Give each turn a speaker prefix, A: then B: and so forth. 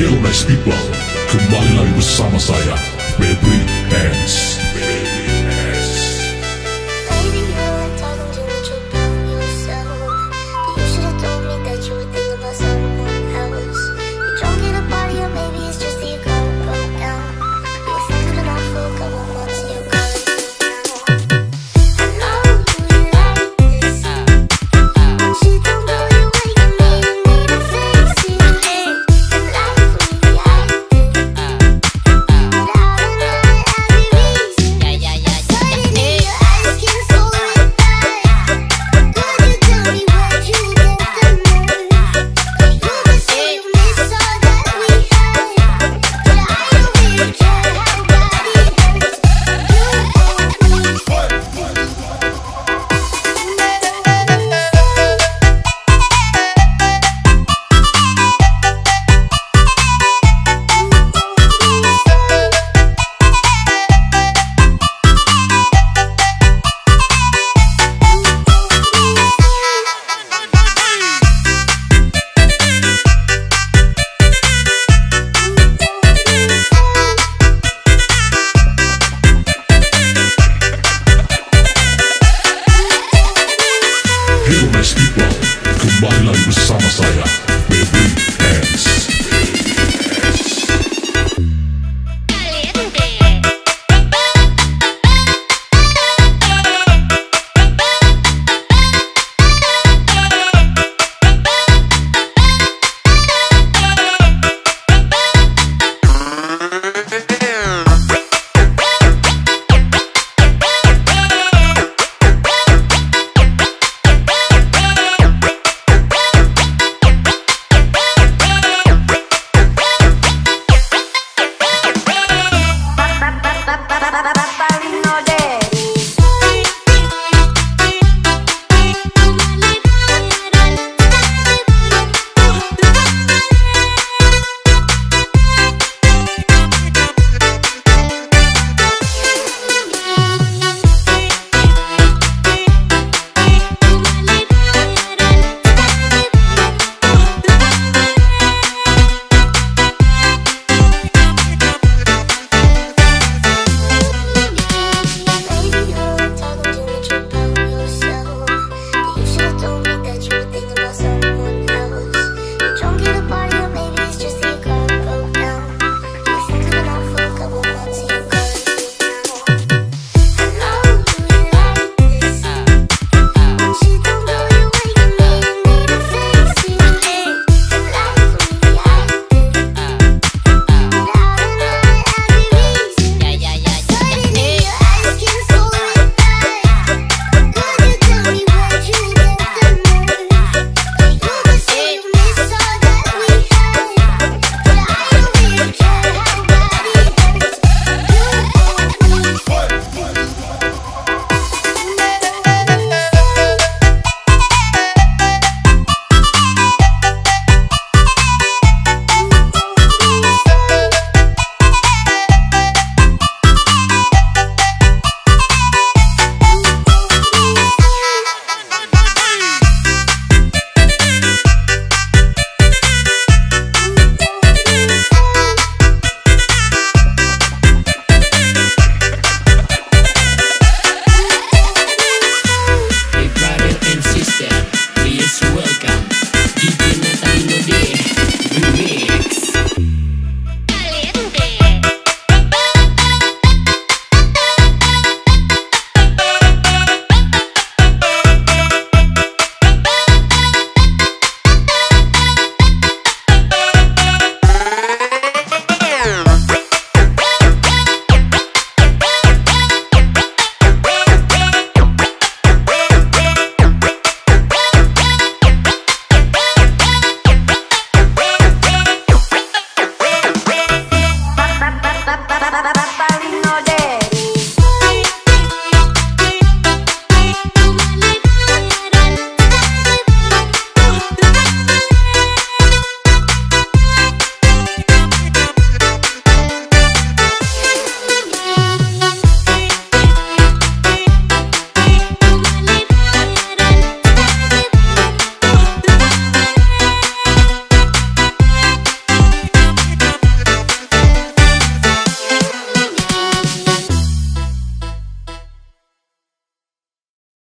A: Real Nice People Kembali lagi bersama saya Baby Hands.